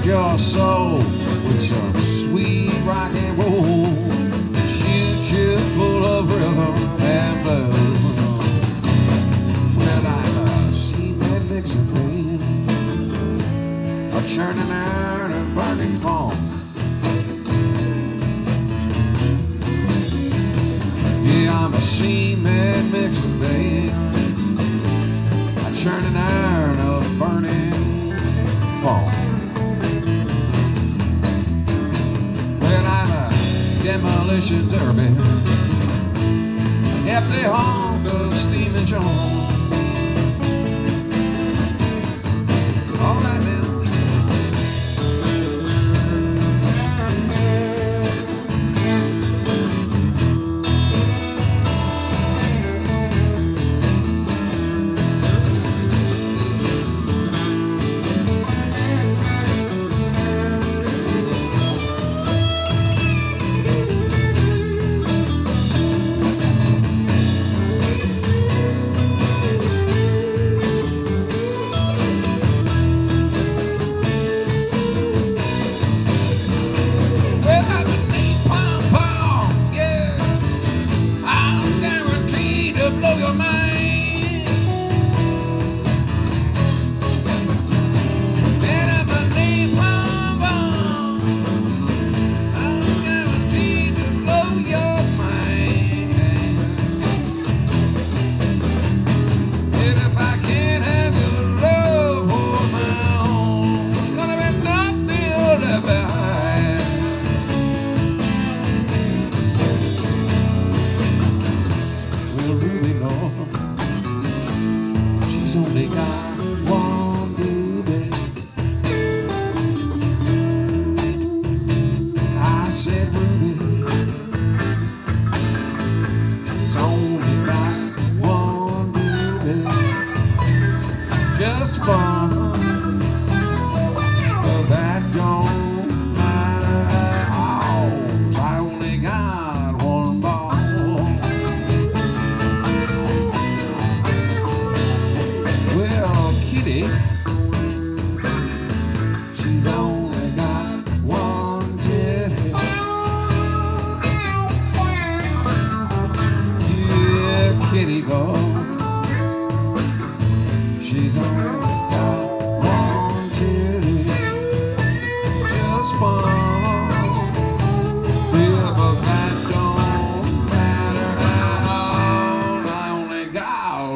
rock your soul with some sweet rock and roll. Shoot you full of rhythm and blues. Well, I've seen that Vixen band a churning iron and burning funk. Yeah, I'm a seaman. demolition derby. If they of a steaming joint.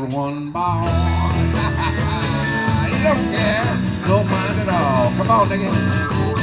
one ball. you don't care, don't mind at all. Come on, nigga.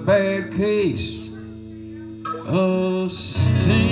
bad case of steam.